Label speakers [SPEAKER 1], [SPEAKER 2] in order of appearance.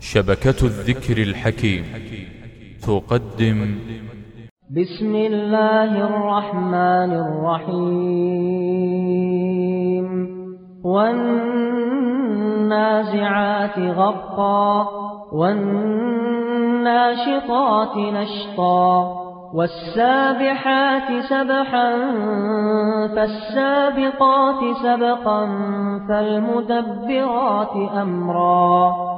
[SPEAKER 1] شبكة الذكر الحكيم. تقدم.
[SPEAKER 2] بسم الله الرحمن الرحيم. والنازعات غرقا والناشطات نشطا والسابحات سبحا فالسابقات سبقا فالمدبرات أمرا.